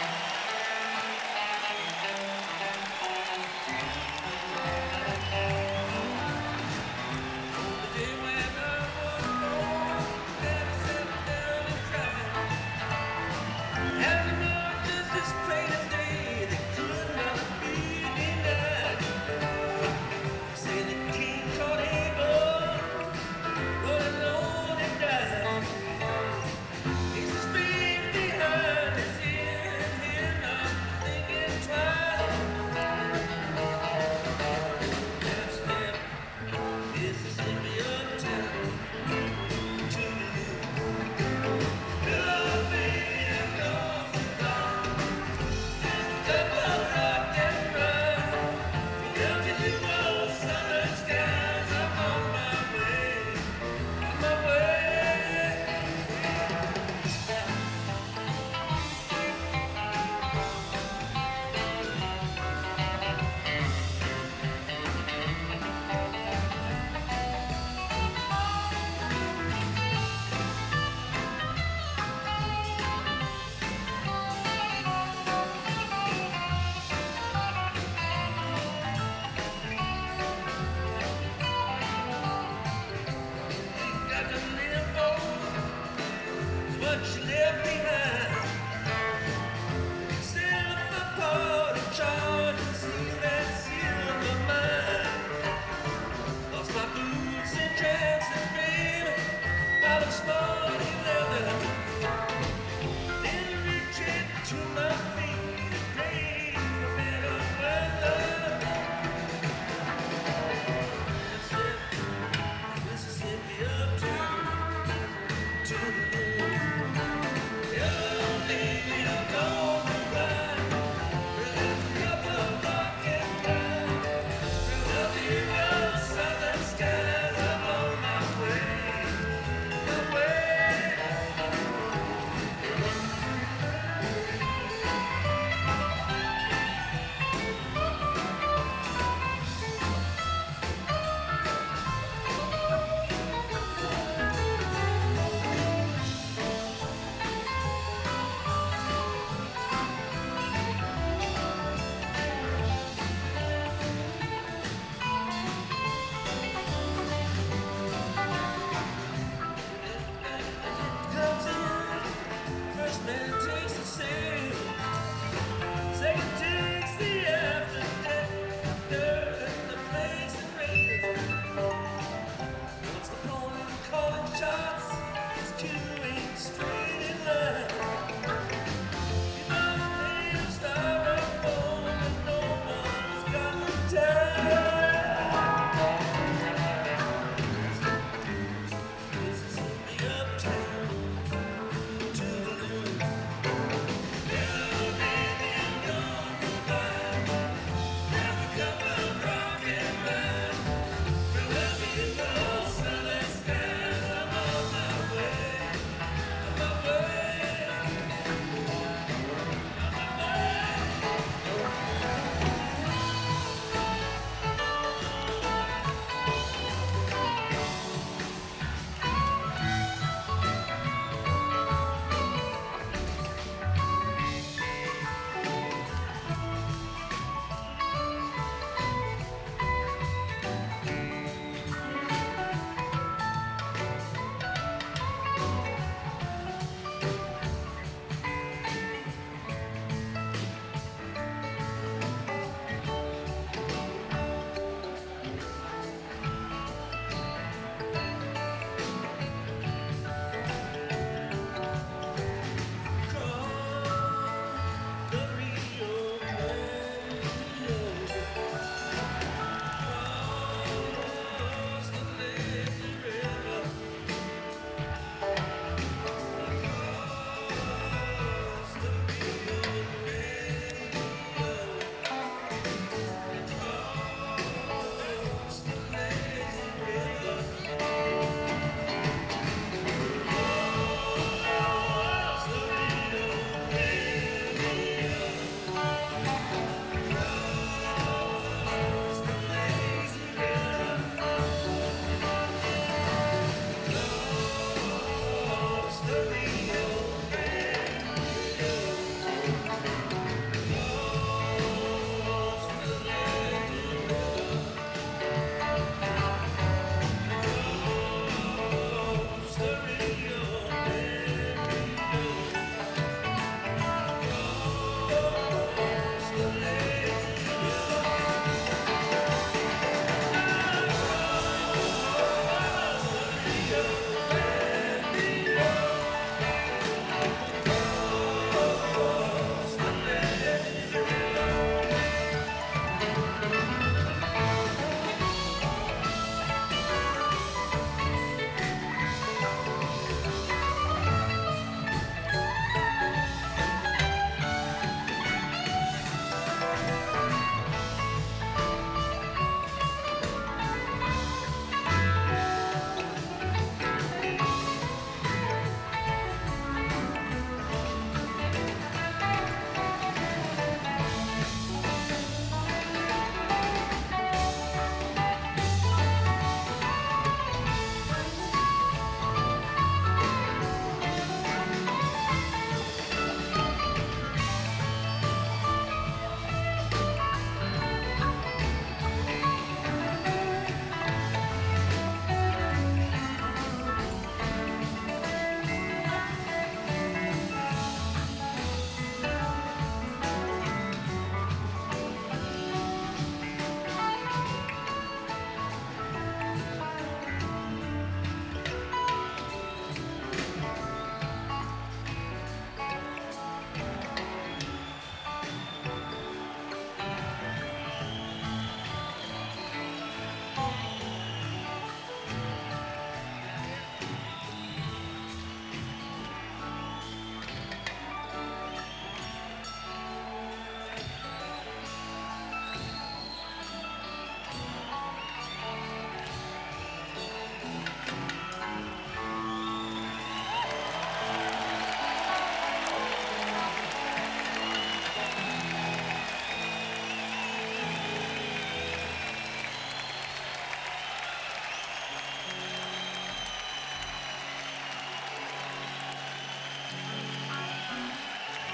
And much left